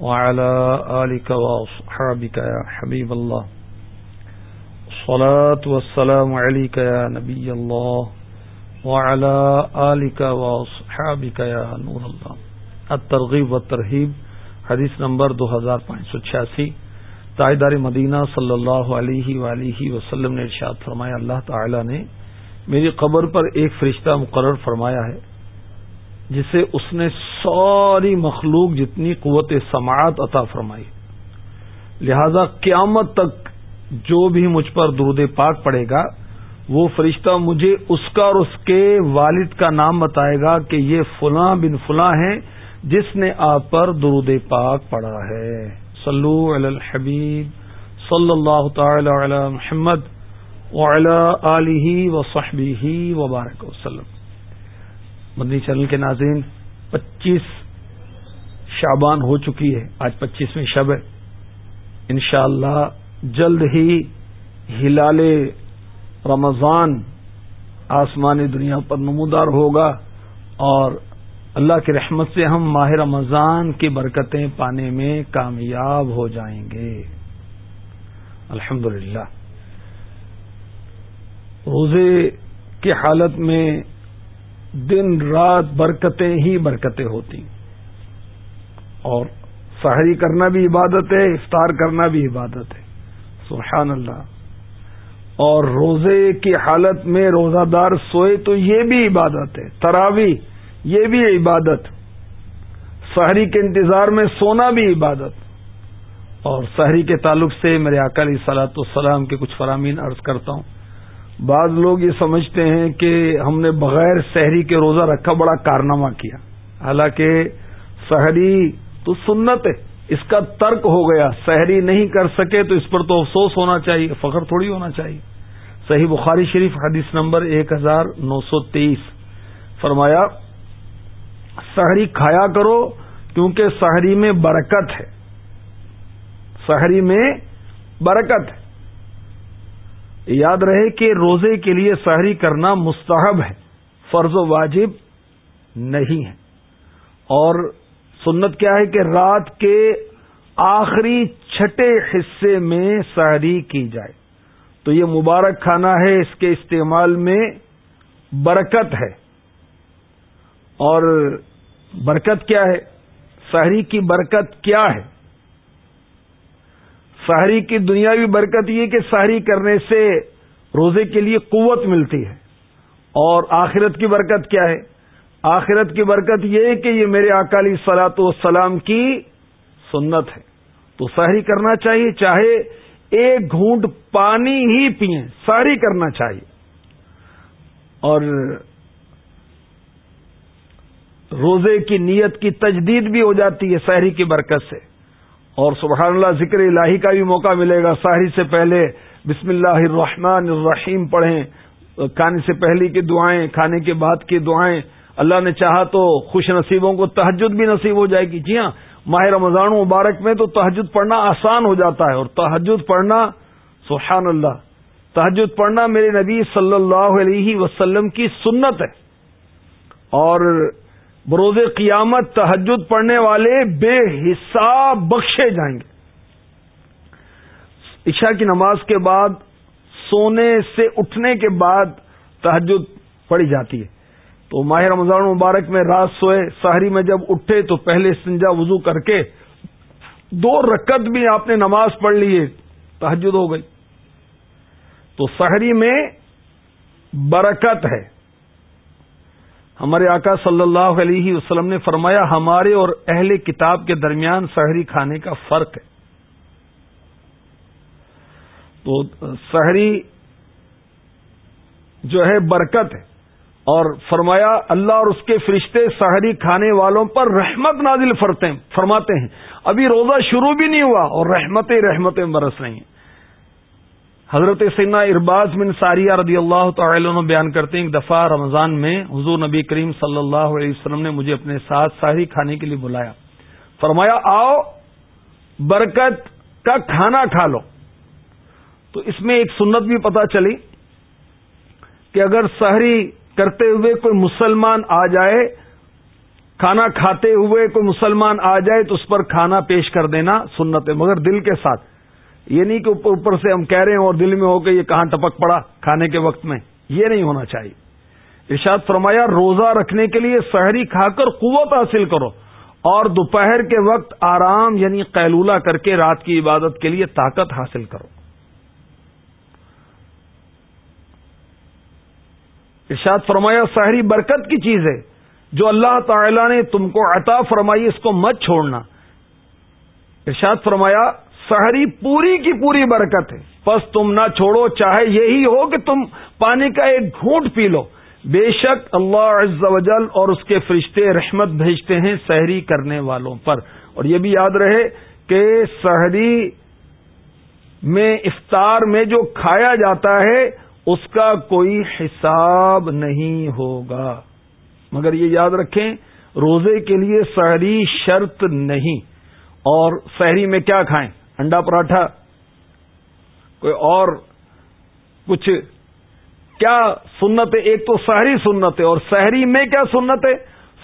وعلى آلك وأصحابك يا حبيب الله. الصلاة والسلام عليك يا نبي الله. وعلى آلك وأصحابك يا نور الله. الترغيب والترهيب. حدیث نمبر دو ہزار پانچ سو چھیاسی. تائیدار مدینہ صلی اللہ علیہ وآلہ وسلم نے ارشاد فرمایا، اللہ تعالی نے میری قبر پر ایک فرشتہ مقرر فرمایا ہے۔ جسے اس نے ساری مخلوق جتنی قوت سماعت عطا فرمائی۔ لہذا قیامت تک جو بھی مجھ پر درود پاک پڑے گا، وہ فرشتہ مجھے اس کا اور اس کے والد کا نام بتائے گا کہ یہ فلاں بن فلاں ہیں جس نے آپ پر درود پاک پڑا ہے۔ صلو علی الحبیب، صلی اللہ تعالی علی محمد و صحبی وبارک وسلم۔ مدنی چینل کے ناظرین، پچیس شابان ہو چکی ہے۔ آج پچیسویں شب ہے۔ انشاءاللہ اللہ جلد ہی ہلال رمضان آسمانی دنیا پر نمودار ہوگا اور اللہ کی رحمت سے ہم ماہ رمضان کی برکتیں پانے میں کامیاب ہو جائیں گے۔ الحمد روزے کی حالت میں دن رات برکتیں ہی برکتیں ہوتی اور سحری کرنا بھی عبادت ہے، افطار کرنا بھی عبادت ہے۔ سبحان اللہ۔ اور روزے کی حالت میں روزہ دار سوئے تو یہ بھی عبادت ہے۔ تراوی یہ بھی عبادت۔ سحری کے انتظار میں سونا بھی عبادت۔ اور سحری کے تعلق سے میرے اکالی سلاۃ السلام کے کچھ فرامین عرض کرتا ہوں۔ بعض لوگ یہ سمجھتے ہیں کہ ہم نے بغیر سحری کے روزہ رکھا بڑا کارنامہ کیا۔ حالانکہ سحری تو سنت ہے، اس کا ترک ہو گیا۔ سحری نہیں کر سکے تو اس پر تو افسوس ہونا چاہیے، فخر تھوڑی ہونا چاہیے۔ صحیح بخاری شریف حدیث نمبر ایک ہزار نو سو تیئیس۔ فرمایا، سحری کھایا کرو کیونکہ سحری میں برکت ہے۔ سحری میں برکت ہے۔ یاد رہے کہ روزے کے لیے سحری کرنا مستحب ہے، فرض و واجب نہیں ہے۔ اور سنت کیا ہے کہ رات کے آخری چھٹے حصے میں سحری کی جائے۔ تو یہ مبارک کھانا ہے، اس کے استعمال میں برکت ہے۔ اور برکت کیا ہے؟ سحری کی برکت کیا ہے؟ سحری کی دنیاوی برکت یہ کہ سحری کرنے سے روزے کے لیے قوت ملتی ہے۔ اور آخرت کی برکت کیا ہے؟ آخرت کی برکت یہ ہے کہ یہ میرے اکالی سلاط والسلام کی سنت ہے۔ تو سحری کرنا چاہیے، چاہے ایک گھونٹ پانی ہی پیئیں سحری کرنا چاہیے۔ اور روزے کی نیت کی تجدید بھی ہو جاتی ہے سحری کی برکت سے۔ اور سبحان اللہ ذکر الہی کا بھی موقع ملے گا۔ ساحری سے پہلے بسم اللہ الرحمن الرحیم پڑھیں، کھانے سے پہلے کی دعائیں، کھانے کے بعد کی دعائیں۔ اللہ نے چاہا تو خوش نصیبوں کو تحجد بھی نصیب ہو جائے گی۔ جی ہاں ماہ رمضان مبارک میں تو تحجد پڑھنا آسان ہو جاتا ہے اور تحجد پڑھنا سبحان اللہ تحجد پڑھنا میرے نبی صلی اللہ علیہ وسلم کی سنت ہے۔ اور بروز قیامت تحجد پڑھنے والے بے حساب بخشے جائیں گے۔ عشاء کی نماز کے بعد، سونے سے اٹھنے کے بعد تحجد پڑھی جاتی ہے۔ تو ماہ رمضان مبارک میں رات سوئے، سحری میں جب اٹھے تو پہلے سنجا وضو کر کے دو رکت بھی آپ نے نماز پڑھ لی ہے تحجد ہو گئی۔ تو سحری میں برکت ہے۔ ہمارے آقا صلی اللہ علیہ وسلم نے فرمایا، ہمارے اور اہل کتاب کے درمیان سحری کھانے کا فرق ہے۔ تو سحری جو ہے برکت ہے۔ اور فرمایا، اللہ اور اس کے فرشتے سحری کھانے والوں پر رحمت نازل فرماتے ہیں۔ ابھی روزہ شروع بھی نہیں ہوا اور رحمتیں رحمتیں برس رہی ہیں۔ حضرت سینا ارباز بن ساریہ رضی اللہ تعالی عنہ بیان کرتے ہیں، ایک دفعہ رمضان میں حضور نبی کریم صلی اللہ علیہ وسلم نے مجھے اپنے ساتھ ساحری کھانے کے لیے بلایا۔ فرمایا، آؤ، برکت کا کھانا کھا لو۔ تو اس میں ایک سنت بھی پتا چلی کہ اگر سحری کرتے ہوئے کوئی مسلمان آ جائے، کھانا کھاتے ہوئے کوئی مسلمان آ جائے، تو اس پر کھانا پیش کر دینا سنت ہے، مگر دل کے ساتھ۔ یہ نہیں کہ اوپر سے ہم کہہ رہے ہیں اور دل میں ہو کہ یہ کہاں ٹپک پڑا کھانے کے وقت میں۔ یہ نہیں ہونا چاہیے۔ ارشاد فرمایا، روزہ رکھنے کے لیے سحری کھا کر قوت حاصل کرو اور دوپہر کے وقت آرام یعنی قیلولہ کر کے رات کی عبادت کے لیے طاقت حاصل کرو۔ ارشاد فرمایا، سحری برکت کی چیز ہے۔ جو اللہ تعالی نے تم کو عطا فرمائی، اس کو مت چھوڑنا۔ ارشاد فرمایا سحری پوری کی پوری برکت ہے۔ بس تم نہ چھوڑو، چاہے یہی ہو کہ تم پانی کا ایک گھونٹ پی لو۔ بے شک اللہ عز و جل اور اس کے فرشتے رحمت بھیجتے ہیں سحری کرنے والوں پر۔ اور یہ بھی یاد رہے کہ سحری میں افطار میں جو کھایا جاتا ہے، اس کا کوئی حساب نہیں ہوگا۔ مگر یہ یاد رکھیں، روزے کے لیے سحری شرط نہیں۔ اور سحری میں کیا کھائیں؟ انڈا پراٹھا، کوئی اور کچھ۔ کیا سنت ہے ایک تو سحری سنت ہے اور سحری میں کیا سنت ہے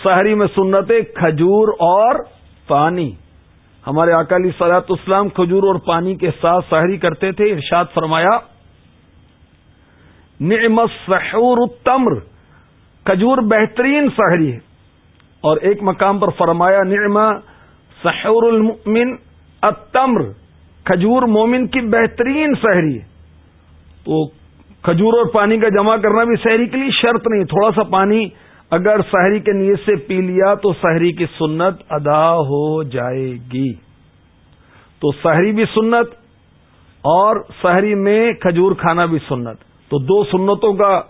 سحری میں سنت ہے کھجور اور پانی۔ ہمارے اکالی سلاط اسلام کھجور اور پانی کے ساتھ سحری کرتے تھے، ارشاد فرمایا، نعم سحور التمر۔ کھجور بہترین سحری ہے۔ اور ایک مقام پر فرمایا، نعم سحور المؤمن التمر۔ کھجور مومن کی بہترین سحری ہے۔ تو کھجور اور پانی کا جمع کرنا بھی شہری کے لیے شرط نہیں تھوڑا سا پانی اگر شہری کے نیت سے پی لیا تو شہری کی سنت ادا ہو جائے گی۔ تو شہری بھی سنت اور شہری میں کھجور کھانا بھی سنت۔ تو دو سنتوں کا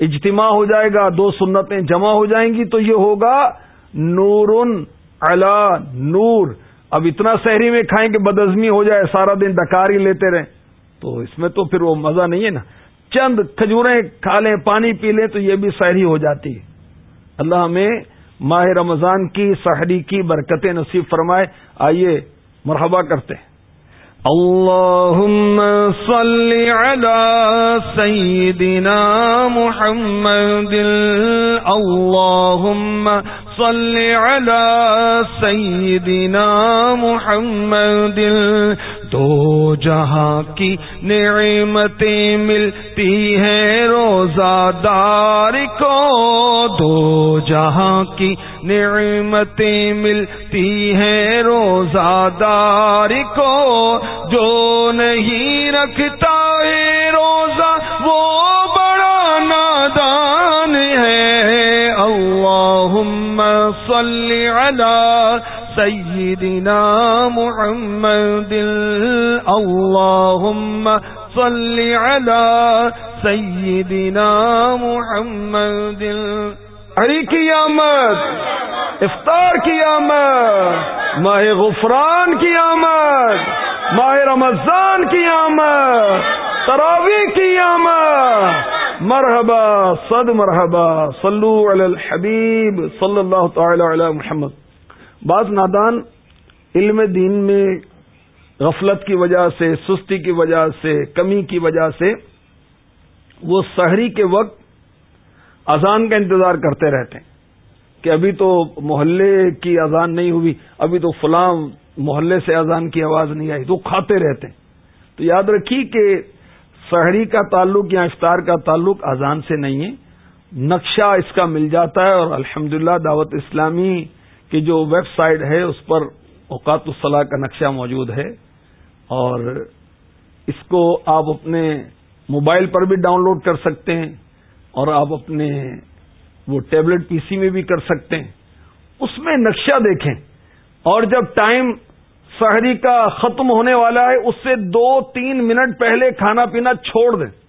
اجتماع ہو جائے گا، دو سنتیں جمع ہو جائیں گی تو یہ ہوگا نور الا نور۔ اب اتنا شہری میں کھائیں کہ بدزمی ہو جائے، سارا دن ڈکار ہی لیتے رہیں۔ تو اس میں تو پھر وہ مزہ نہیں ہے نا۔ چند کھجوریں کھا لیں، پانی پی لیں تو یہ بھی سحری ہو جاتی ہے۔ اللہ ہمیں ماہ رمضان کی، سحری کی برکتیں نصیب فرمائے۔ آئیے، مرحبا کرتے ہیں۔ اللهم صل على سيدنا محمد اللهم صل على سيدنا محمد. دو جہاں کی نعمتیں ملتی ہیں روزہ دار کو. دو جہاں کی نعمتیں ملتی ہیں روزہ دار کو. جو نہیں رکھتا ہے روزہ صلی علی سيدنا محمد اللهم صل على سيدنا محمد ہری کی آمد، افطار کی آمد، ماہ غفران کی آمد، ماہ رمضان کی آمد تراوی کی آمد مرحبا، صد مرحبا، صلو علی الحبیب، صلی اللہ تعالی علی محمد. بعض نادان علم دین میں غفلت کی وجہ سے، سستی کی وجہ سے، کمی کی وجہ سے وہ سحری کے وقت اذان کا انتظار کرتے رہتے ہیں کہ ابھی تو محلے کی اذان نہیں ہوئی، ابھی تو فلاں محلے سے اذان کی آواز نہیں آئی، تو کھاتے رہتے ہیں۔ تو یاد رکھیے کہ سحری کا تعلق یا افطار کا تعلق اذان سے نہیں ہے۔ نقشہ اس کا مل جاتا ہے اور الحمدللہ دعوت اسلامی کی جو ویب سائٹ ہے، اس پر اوقات الصلاح کا نقشہ موجود ہے۔ اور اس کو آپ اپنے موبائل پر بھی ڈاؤن لوڈ کر سکتے ہیں اور آپ اپنے وہ ٹیبلٹ پی سی میں بھی کر سکتے ہیں۔ اس میں نقشہ دیکھیں۔ اور جب ٹائم سحری کا ختم ہونے والا ہے، اس سے دو تین منٹ پہلے کھانا پینا چھوڑ دیں۔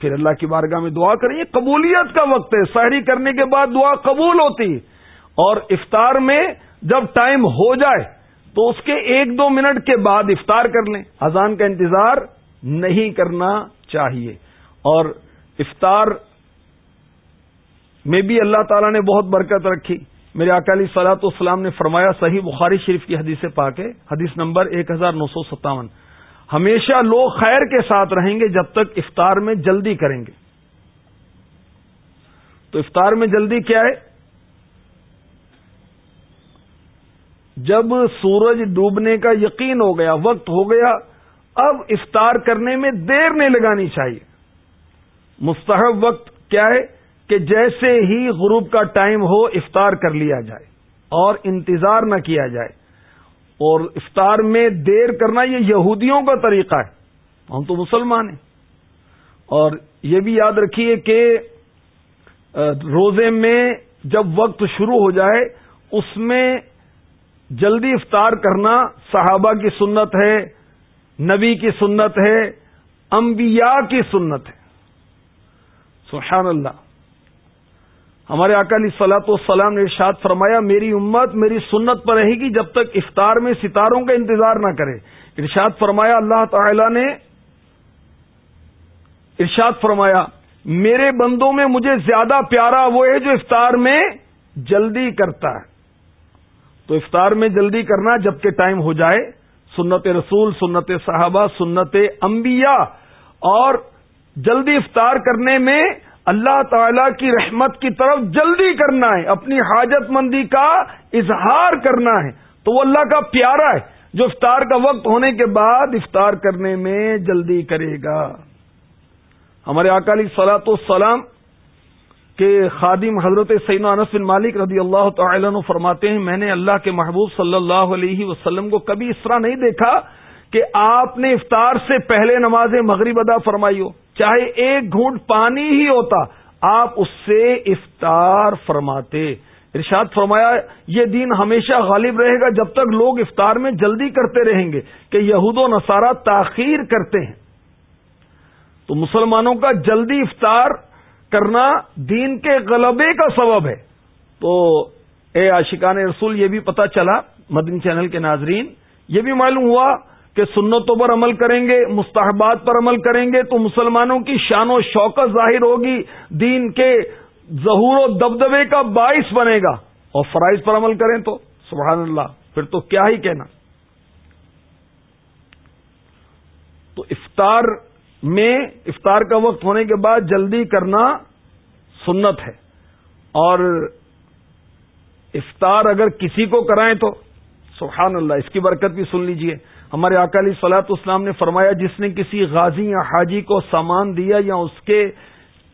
پھر اللہ کی بارگاہ میں دعا کریں، یہ قبولیت کا وقت ہے۔ سحری کرنے کے بعد دعا قبول ہوتی۔ ہے اور افطار میں جب ٹائم ہو جائے، تو اس کے ایک دو منٹ کے بعد افطار کر لیں۔ اذان کا انتظار نہیں کرنا چاہیے۔ اور افطار میں بھی اللہ تعالیٰ نے بہت برکت رکھی۔ میرے اکالی سلاط اسلام نے فرمایا، صحیح بخاری شریف کی حدیث پاک ہے، حدیث نمبر ایک ہزار نو سو ستاون۔ ہمیشہ لوگ خیر کے ساتھ رہیں گے جب تک افطار میں جلدی کریں گے۔ تو افطار میں جلدی کیا ہے؟ جب سورج ڈوبنے کا یقین ہو گیا، وقت ہو گیا، اب افطار کرنے میں دیر نہیں لگانی چاہیے۔ مستحب وقت کیا ہے؟ کہ جیسے ہی غروب کا ٹائم ہو افطار کر لیا جائے اور انتظار نہ کیا جائے اور افطار میں دیر کرنا یہ یہودیوں کا طریقہ ہے، ہم تو مسلمان ہیں۔ اور یہ بھی یاد رکھیے کہ روزے میں جب وقت شروع ہو جائے، اس میں جلدی افطار کرنا صحابہ کی سنت ہے، نبی کی سنت ہے، انبیاء کی سنت ہے۔ سبحان اللہ۔ ہمارے اکالی سلاط والسلام نے ارشاد فرمایا، میری امت میری سنت پر رہے گی جب تک افطار میں ستاروں کا انتظار نہ کرے۔ ارشاد فرمایا، اللہ تعالی نے ارشاد فرمایا، میرے بندوں میں مجھے زیادہ پیارا وہ ہے جو افطار میں جلدی کرتا ہے۔ تو افطار میں جلدی کرنا جبکہ ٹائم ہو جائے، سنت رسول، سنت صحابہ، سنت انبیاء اور جلدی افطار کرنے میں اللہ تعالی کی رحمت کی طرف جلدی کرنا ہے، اپنی حاجت مندی کا اظہار کرنا ہے۔ تو وہ اللہ کا پیارا ہے، جو افطار کا وقت ہونے کے بعد افطار کرنے میں جلدی کرے گا۔ ہمارے اکالی سلاط السلام کے خادم حضرت سعین انس بن مالک رضی اللہ تعالی عنہ فرماتے ہیں، میں نے اللہ کے محبوب صلی اللہ علیہ وسلم کو کبھی اس طرح نہیں دیکھا کہ آپ نے افطار سے پہلے نماز مغرب ادا فرمائی ہو۔ چاہے ایک گھونٹ پانی ہی ہوتا، آپ اس سے افطار فرماتے۔ ارشاد فرمایا، یہ دین ہمیشہ غالب رہے گا جب تک لوگ افطار میں جلدی کرتے رہیں گے، کہ یہود و نصارہ تاخیر کرتے ہیں۔ تو مسلمانوں کا جلدی افطار کرنا دین کے غلبے کا سبب ہے۔ تو اے عاشقان رسول، یہ بھی پتا چلا، مدن چینل کے ناظرین، یہ بھی معلوم ہوا کہ سنتوں پر عمل کریں گے، مستحبات پر عمل کریں گے، تو مسلمانوں کی شان و شوکت ظاہر ہوگی، دین کے ظہور و دبدبے کا باعث بنے گا۔ اور فرائض پر عمل کریں تو، سبحان اللہ، پھر تو کیا ہی کہنا۔ تو افطار میں، افطار کا وقت ہونے کے بعد جلدی کرنا سنت ہے۔ اور افطار اگر کسی کو کرائیں تو، سبحان اللہ، اس کی برکت بھی سن لیجیے۔ ہمارے اکالی سلاط اسلام نے فرمایا، جس نے کسی غازی یا حاجی کو سامان دیا یا اس کے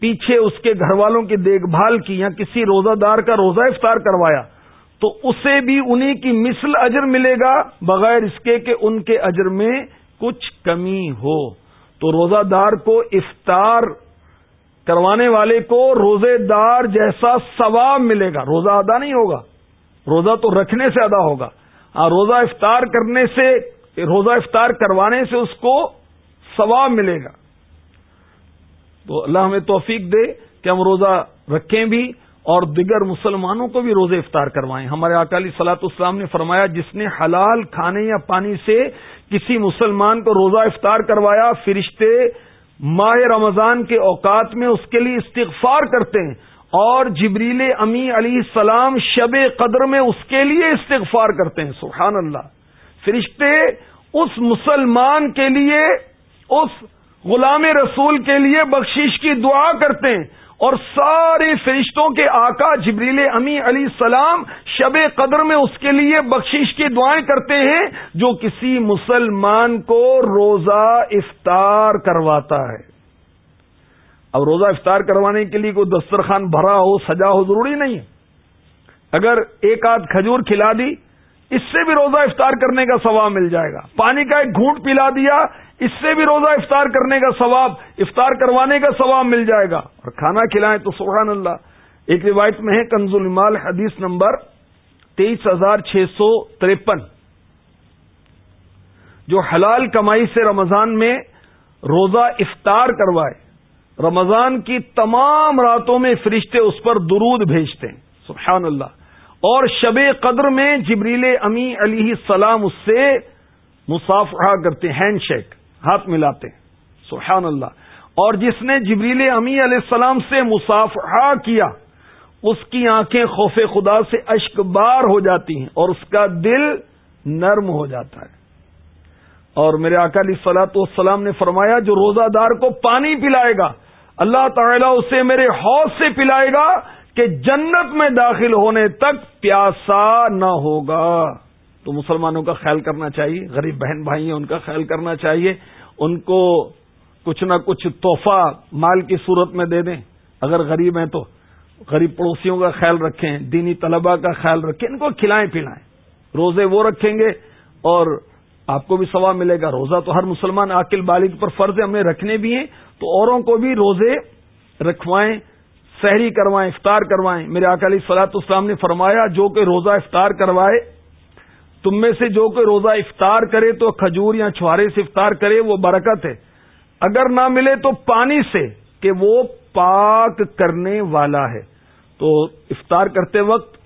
پیچھے اس کے گھر والوں کی دیکھ بھال کی یا کسی روزہ دار کا روزہ افطار کروایا، تو اسے بھی انہی کی مثل اجر ملے گا بغیر اس کے کہ ان کے اجر میں کچھ کمی ہو۔ تو روزہ دار کو افطار کروانے والے کو روزے دار جیسا ثواب ملے گا۔ روزہ ادا نہیں ہوگا، روزہ تو رکھنے سے ادا ہوگا۔ روزہ افطار کرنے سے روزہ افطار کروانے سے اس کو ثواب ملے گا۔ تو اللہ ہمیں توفیق دے کہ ہم روزہ رکھیں بھی اور دیگر مسلمانوں کو بھی روزے افطار کروائیں۔ ہمارے اکالی سلاط اسلام نے فرمایا، جس نے حلال کھانے یا پانی سے کسی مسلمان کو روزہ افطار کروایا، فرشتے ماہ رمضان کے اوقات میں اس کے لیے استغفار کرتے ہیں اور جبریل امی علی السلام شب قدر میں اس کے لیے استغفار کرتے ہیں۔ سبحان اللہ۔ فرشتے اس مسلمان کے لیے، اس غلام رسول کے لیے بخشش کی دعا کرتے ہیں۔ اور سارے فرشتوں کے آقا جبریل امی علی السلام شب قدر میں اس کے لیے بخشش کی دعائیں کرتے ہیں، جو کسی مسلمان کو روزہ افطار کرواتا ہے۔ اب روزہ افطار کروانے کے لیے کوئی دسترخوان بھرا ہو، سجا ہو، ضروری نہیں ہے۔ اگر ایک آدھ کھجور کھلا دی اس سے بھی روزہ افطار کرنے کا ثواب مل جائے گا۔ پانی کا ایک گھونٹ پلا دیا، اس سے بھی روزہ افطار کرنے کا ثواب، افطار کروانے کا ثواب مل جائے گا۔ اور کھانا کھلائیں تو سبحان اللہ۔ ایک روایت میں ہے، کنز المال، حدیث نمبر تیئیس ہزار چھ سو ترپن۔ جو حلال کمائی سے رمضان میں روزہ افطار کروائے، رمضان کی تمام راتوں میں فرشتے اس پر درود بھیجتے ہیں۔ سبحان اللہ۔ اور شب قدر میں جبریل امی علی السلام اس سے مسافہ کرتے ہینڈ شیک، ہاتھ ملاتے ہیں۔ سبحان اللہ۔ اور جس نے جبریل امی علیہ السلام سے مسافہ کیا، اس کی آنکھیں خوف خدا سے اشک بار ہو جاتی ہیں اور اس کا دل نرم ہو جاتا ہے۔ اور میرے اکالی سلاط والسلام نے فرمایا، جو روزہ دار کو پانی پلائے گا، اللہ تعالیٰ اسے میرے حوض سے پلائے گا کہ جنت میں داخل ہونے تک پیاسا نہ ہوگا۔ تو مسلمانوں کا خیال کرنا چاہیے، غریب بہن بھائی ہیں، ان کا خیال کرنا چاہیے۔ ان کو کچھ نہ کچھ تحفہ مال کی صورت میں دے دیں۔ اگر غریب ہیں تو غریب پڑوسیوں کا خیال رکھیں، دینی طلبہ کا خیال رکھیں، ان کو کھلائیں پلائیں۔ روزے وہ رکھیں گے اور آپ کو بھی ثواب ملے گا۔ روزہ تو ہر مسلمان عاقل بالغ پر فرض ہمیں رکھنے بھی ہیں۔ تو اوروں کو بھی روزے رکھوائیں۔ سحری کروائیں، افطار کروائیں۔ میرے اکالی سلاط اسلام نے فرمایا، جو کہ روزہ افطار کروائے، تم میں سے جو کہ روزہ افطار کرے تو کھجور یا چھوارے سے افطار کرے، وہ برکت ہے۔ اگر نہ ملے تو پانی سے، کہ وہ پاک کرنے والا ہے۔ تو افطار کرتے وقت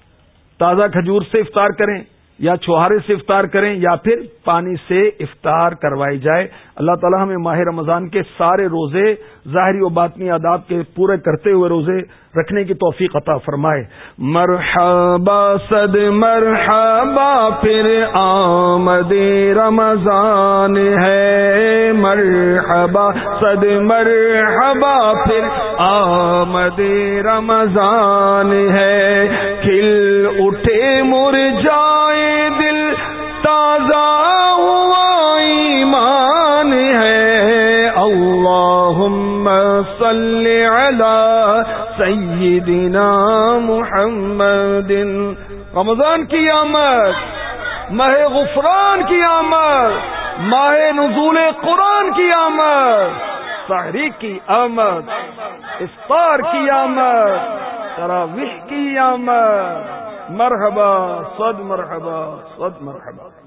تازہ کھجور سے افطار کریں۔ یا چوہارے سے افطار کریں یا پھر پانی سے افطار کروائی جائے۔ اللہ تعالیٰ ہمیں ماہ رمضان کے سارے روزے ظاہری و باطنی آداب کے پورے کرتے ہوئے روزے رکھنے کی توفیق عطا فرمائے۔ مرحبا صد مرحبا، پھر آمد رمضان ہے۔ مرحبا صد مرحبا، پھر آمد رمضان ہے۔ کھل اٹھے مر جائے اللہم صلی علی سیدنا محمد. رمضان کی آمد، ماہ غفران کی آمد، ماہ نزول قرآن کی آمد سحری کی آمد، افطار کی آمد، تراویح کی آمد. مرحبا، صد مرحبا صد مرحبا.